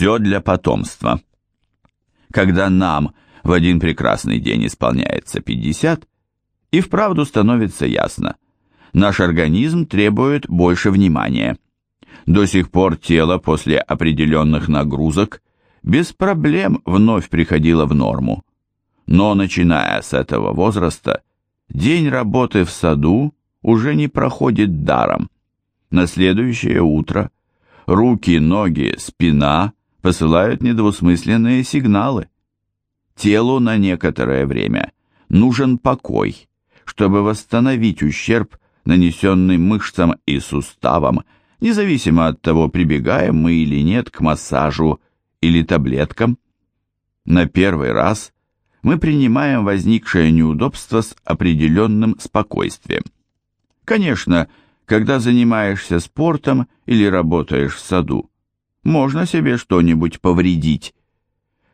Все для потомства. Когда нам в один прекрасный день исполняется 50, и вправду становится ясно, наш организм требует больше внимания. До сих пор тело после определенных нагрузок без проблем вновь приходило в норму. Но начиная с этого возраста, день работы в саду уже не проходит даром. На следующее утро руки, ноги, спина посылают недвусмысленные сигналы. Телу на некоторое время нужен покой, чтобы восстановить ущерб, нанесенный мышцам и суставам, независимо от того, прибегаем мы или нет к массажу или таблеткам. На первый раз мы принимаем возникшее неудобство с определенным спокойствием. Конечно, когда занимаешься спортом или работаешь в саду, можно себе что-нибудь повредить.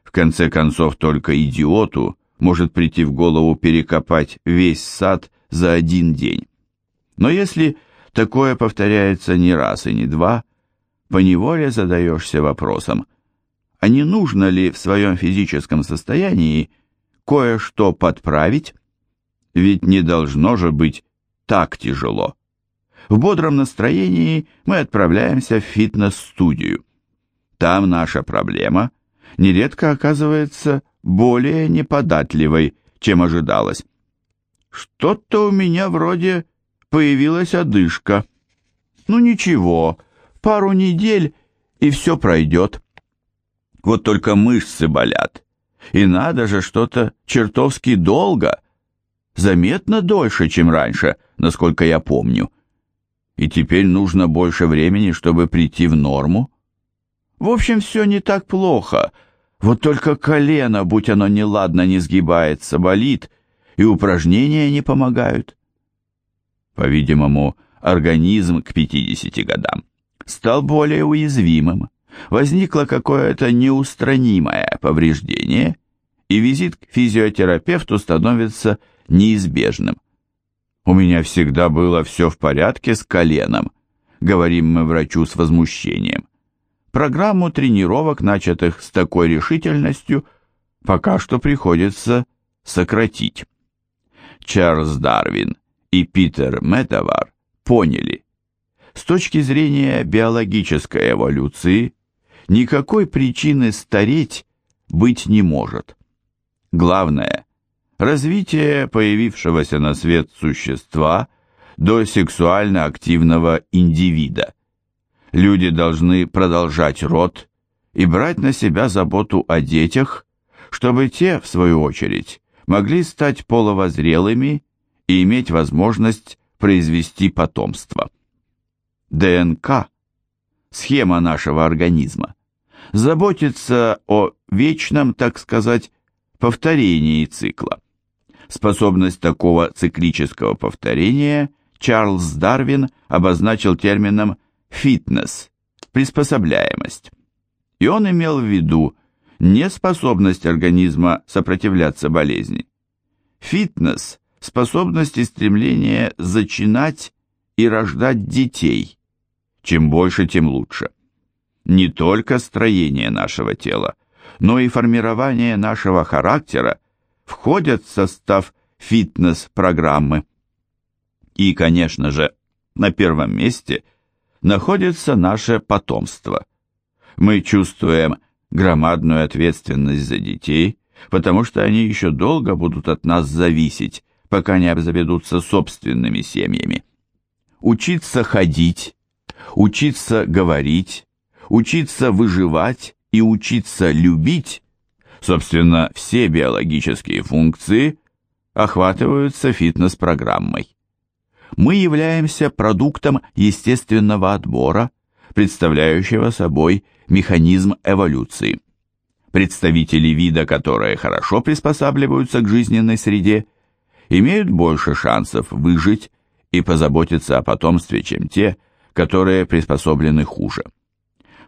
В конце концов, только идиоту может прийти в голову перекопать весь сад за один день. Но если такое повторяется не раз и не два, поневоле задаешься вопросом, а не нужно ли в своем физическом состоянии кое-что подправить? Ведь не должно же быть так тяжело. В бодром настроении мы отправляемся в фитнес-студию. Там наша проблема нередко оказывается более неподатливой, чем ожидалось. Что-то у меня вроде появилась одышка. Ну ничего, пару недель, и все пройдет. Вот только мышцы болят. И надо же что-то чертовски долго. Заметно дольше, чем раньше, насколько я помню и теперь нужно больше времени, чтобы прийти в норму? В общем, все не так плохо, вот только колено, будь оно неладно, не сгибается, болит, и упражнения не помогают. По-видимому, организм к 50 годам стал более уязвимым, возникло какое-то неустранимое повреждение, и визит к физиотерапевту становится неизбежным. У меня всегда было все в порядке с коленом, говорим мы врачу с возмущением. Программу тренировок, начатых с такой решительностью, пока что приходится сократить. Чарльз Дарвин и Питер Метавар поняли, с точки зрения биологической эволюции, никакой причины стареть быть не может. Главное, развитие появившегося на свет существа до сексуально активного индивида. Люди должны продолжать род и брать на себя заботу о детях, чтобы те, в свою очередь, могли стать половозрелыми и иметь возможность произвести потомство. ДНК, схема нашего организма, заботится о вечном, так сказать, повторении цикла. Способность такого циклического повторения Чарльз Дарвин обозначил термином «фитнес» – приспособляемость. И он имел в виду не способность организма сопротивляться болезни. Фитнес – способность и стремление зачинать и рождать детей. Чем больше, тем лучше. Не только строение нашего тела, но и формирование нашего характера входят в состав фитнес-программы. И, конечно же, на первом месте находится наше потомство. Мы чувствуем громадную ответственность за детей, потому что они еще долго будут от нас зависеть, пока не обзаведутся собственными семьями. Учиться ходить, учиться говорить, учиться выживать и учиться любить Собственно, все биологические функции охватываются фитнес-программой. Мы являемся продуктом естественного отбора, представляющего собой механизм эволюции. Представители вида, которые хорошо приспосабливаются к жизненной среде, имеют больше шансов выжить и позаботиться о потомстве, чем те, которые приспособлены хуже.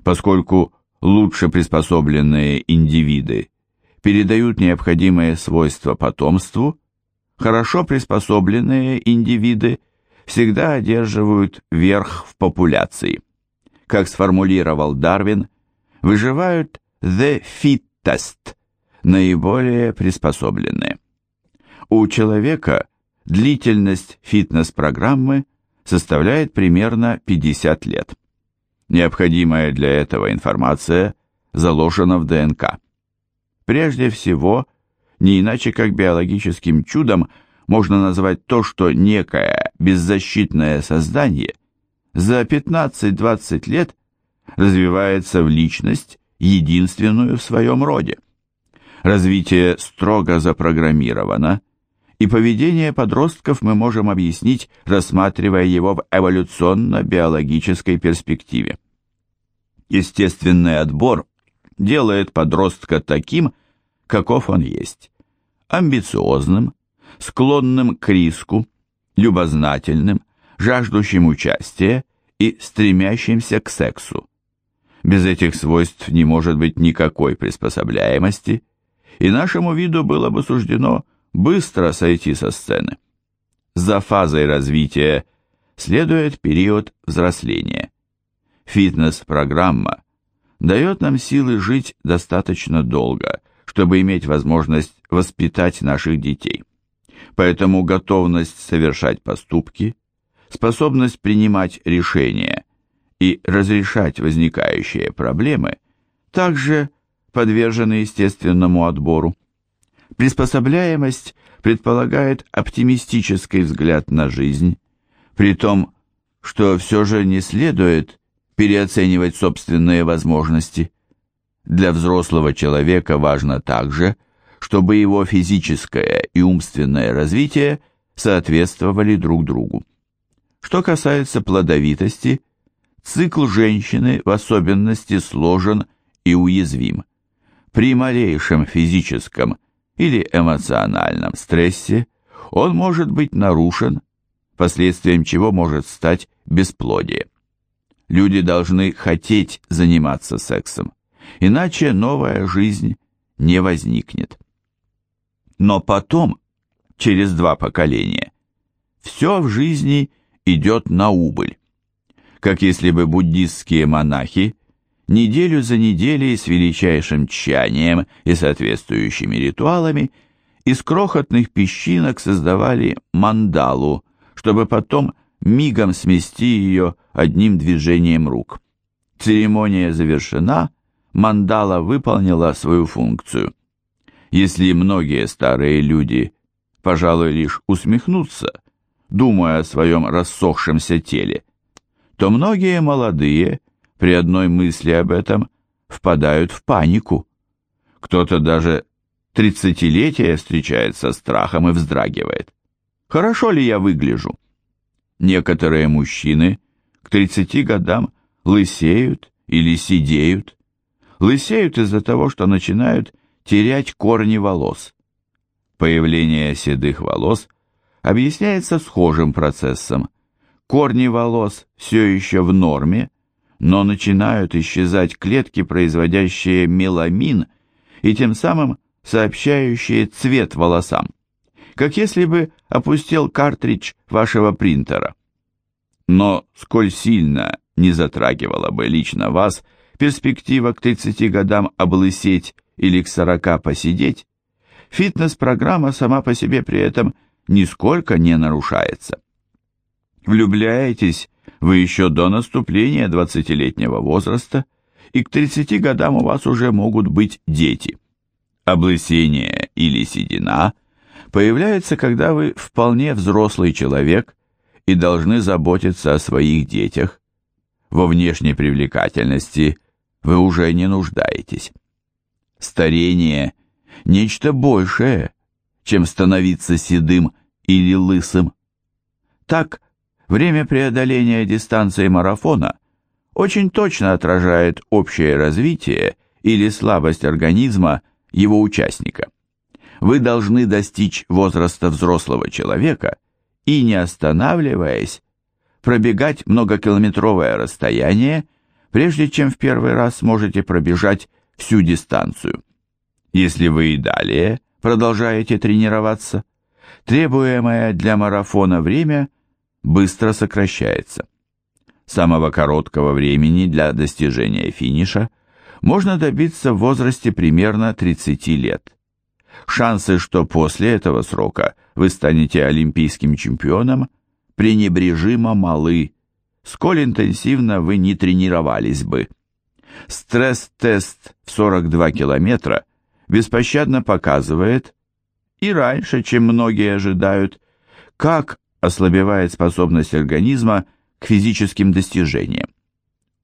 Поскольку лучше приспособленные индивиды передают необходимые свойства потомству, хорошо приспособленные индивиды всегда одерживают верх в популяции. Как сформулировал Дарвин, выживают the fittest, наиболее приспособленные. У человека длительность фитнес-программы составляет примерно 50 лет. Необходимая для этого информация заложена в ДНК. Прежде всего, не иначе как биологическим чудом можно назвать то, что некое беззащитное создание за 15-20 лет развивается в личность, единственную в своем роде. Развитие строго запрограммировано, и поведение подростков мы можем объяснить, рассматривая его в эволюционно-биологической перспективе. Естественный отбор делает подростка таким, каков он есть. Амбициозным, склонным к риску, любознательным, жаждущим участия и стремящимся к сексу. Без этих свойств не может быть никакой приспособляемости, и нашему виду было бы суждено быстро сойти со сцены. За фазой развития следует период взросления. Фитнес-программа дает нам силы жить достаточно долго, чтобы иметь возможность воспитать наших детей. Поэтому готовность совершать поступки, способность принимать решения и разрешать возникающие проблемы также подвержены естественному отбору. Приспособляемость предполагает оптимистический взгляд на жизнь, при том, что все же не следует переоценивать собственные возможности. Для взрослого человека важно также, чтобы его физическое и умственное развитие соответствовали друг другу. Что касается плодовитости, цикл женщины в особенности сложен и уязвим. При малейшем физическом или эмоциональном стрессе он может быть нарушен, последствием чего может стать бесплодие. Люди должны хотеть заниматься сексом, иначе новая жизнь не возникнет. Но потом, через два поколения, все в жизни идет на убыль. Как если бы буддистские монахи неделю за неделей с величайшим тщанием и соответствующими ритуалами из крохотных песчинок создавали мандалу, чтобы потом мигом смести ее одним движением рук. Церемония завершена, мандала выполнила свою функцию. Если многие старые люди, пожалуй, лишь усмехнутся, думая о своем рассохшемся теле, то многие молодые, при одной мысли об этом, впадают в панику. Кто-то даже тридцатилетие встречает со страхом и вздрагивает. Хорошо ли я выгляжу? Некоторые мужчины к 30 годам лысеют или сидеют. Лысеют из-за того, что начинают терять корни волос. Появление седых волос объясняется схожим процессом. Корни волос все еще в норме, но начинают исчезать клетки, производящие меламин и тем самым сообщающие цвет волосам как если бы опустил картридж вашего принтера. Но сколь сильно не затрагивала бы лично вас перспектива к 30 годам облысеть или к 40 посидеть, фитнес-программа сама по себе при этом нисколько не нарушается. Влюбляетесь вы еще до наступления 20-летнего возраста, и к 30 годам у вас уже могут быть дети. Облысение или седина – появляется, когда вы вполне взрослый человек и должны заботиться о своих детях. Во внешней привлекательности вы уже не нуждаетесь. Старение – нечто большее, чем становиться седым или лысым. Так, время преодоления дистанции марафона очень точно отражает общее развитие или слабость организма его участника вы должны достичь возраста взрослого человека и, не останавливаясь, пробегать многокилометровое расстояние, прежде чем в первый раз сможете пробежать всю дистанцию. Если вы и далее продолжаете тренироваться, требуемое для марафона время быстро сокращается. Самого короткого времени для достижения финиша можно добиться в возрасте примерно 30 лет. Шансы, что после этого срока вы станете олимпийским чемпионом, пренебрежимо малы, сколь интенсивно вы не тренировались бы. Стресс-тест в 42 километра беспощадно показывает, и раньше, чем многие ожидают, как ослабевает способность организма к физическим достижениям.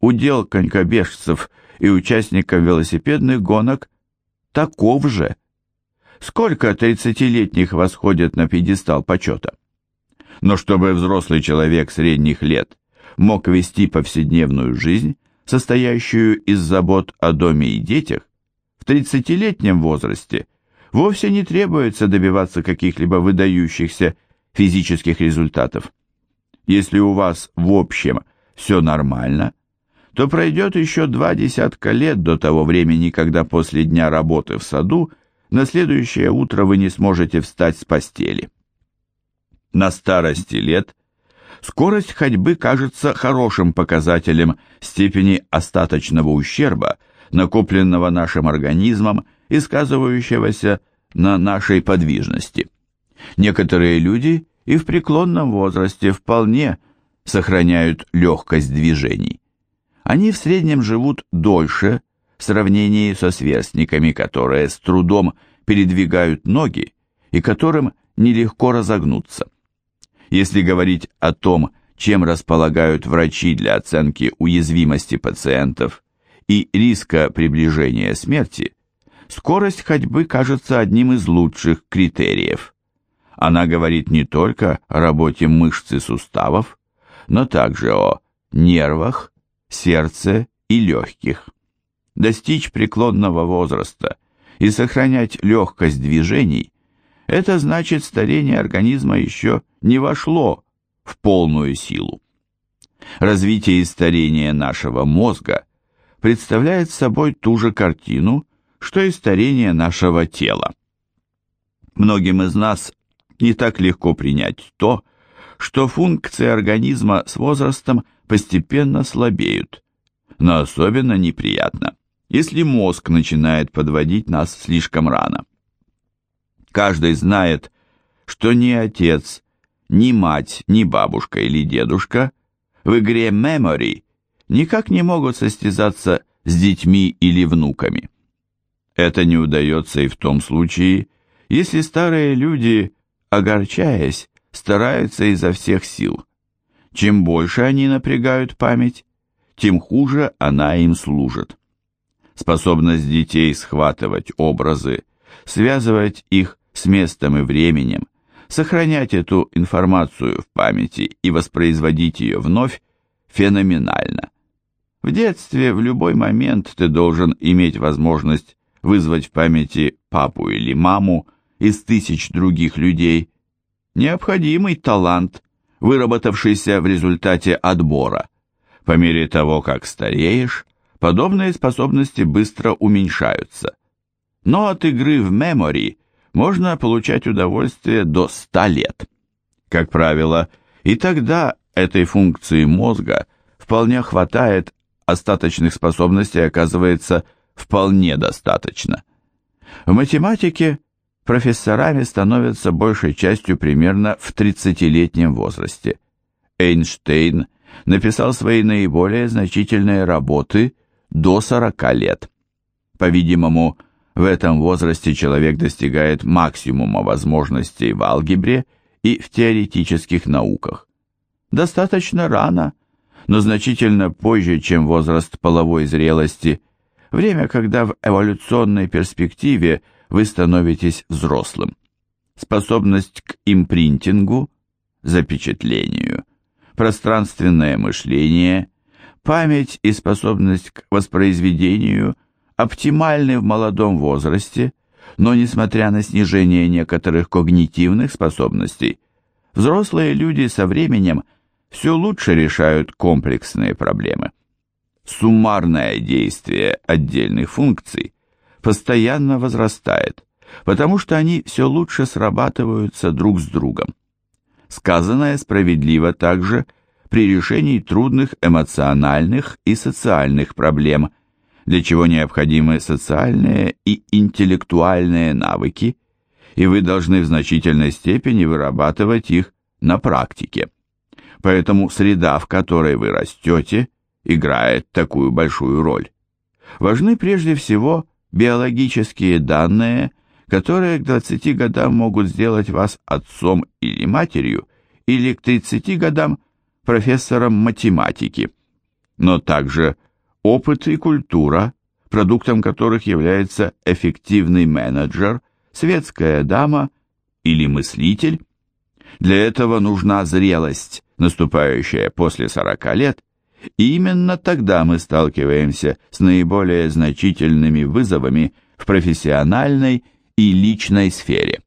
Удел конькобежцев и участников велосипедных гонок таков же. Сколько 30-летних восходят на пьедестал почета? Но чтобы взрослый человек средних лет мог вести повседневную жизнь, состоящую из забот о доме и детях, в 30-летнем возрасте вовсе не требуется добиваться каких-либо выдающихся физических результатов. Если у вас в общем все нормально, то пройдет еще два десятка лет до того времени, когда после дня работы в саду на следующее утро вы не сможете встать с постели. На старости лет скорость ходьбы кажется хорошим показателем степени остаточного ущерба, накопленного нашим организмом и сказывающегося на нашей подвижности. Некоторые люди и в преклонном возрасте вполне сохраняют легкость движений. Они в среднем живут дольше в сравнении со сверстниками, которые с трудом передвигают ноги и которым нелегко разогнуться. Если говорить о том, чем располагают врачи для оценки уязвимости пациентов и риска приближения смерти, скорость ходьбы кажется одним из лучших критериев. Она говорит не только о работе мышц и суставов, но также о нервах, сердце и легких. Достичь преклонного возраста и сохранять легкость движений – это значит старение организма еще не вошло в полную силу. Развитие и старение нашего мозга представляет собой ту же картину, что и старение нашего тела. Многим из нас не так легко принять то, что функции организма с возрастом постепенно слабеют, но особенно неприятно, если мозг начинает подводить нас слишком рано. Каждый знает, что ни отец, ни мать, ни бабушка или дедушка в игре Memory никак не могут состязаться с детьми или внуками. Это не удается и в том случае, если старые люди, огорчаясь, стараются изо всех сил. Чем больше они напрягают память, тем хуже она им служит. Способность детей схватывать образы, связывать их с местом и временем, сохранять эту информацию в памяти и воспроизводить ее вновь феноменально. В детстве в любой момент ты должен иметь возможность вызвать в памяти папу или маму из тысяч других людей. Необходимый талант, выработавшийся в результате отбора. По мере того, как стареешь, подобные способности быстро уменьшаются. Но от игры в мемори можно получать удовольствие до 100 лет. Как правило, и тогда этой функции мозга вполне хватает, остаточных способностей оказывается вполне достаточно. В математике профессорами становятся большей частью примерно в 30-летнем возрасте. Эйнштейн написал свои наиболее значительные работы до 40 лет. По-видимому, в этом возрасте человек достигает максимума возможностей в алгебре и в теоретических науках. Достаточно рано, но значительно позже, чем возраст половой зрелости – время, когда в эволюционной перспективе вы становитесь взрослым. Способность к импринтингу, запечатлению, пространственное мышление, память и способность к воспроизведению оптимальны в молодом возрасте, но несмотря на снижение некоторых когнитивных способностей, взрослые люди со временем все лучше решают комплексные проблемы суммарное действие отдельных функций постоянно возрастает, потому что они все лучше срабатываются друг с другом. Сказанное справедливо также при решении трудных эмоциональных и социальных проблем, для чего необходимы социальные и интеллектуальные навыки, и вы должны в значительной степени вырабатывать их на практике. Поэтому среда, в которой вы растете, играет такую большую роль. Важны прежде всего биологические данные, которые к 20 годам могут сделать вас отцом или матерью, или к 30 годам профессором математики. Но также опыт и культура, продуктом которых является эффективный менеджер, светская дама или мыслитель. Для этого нужна зрелость, наступающая после 40 лет, и именно тогда мы сталкиваемся с наиболее значительными вызовами в профессиональной и личной сфере.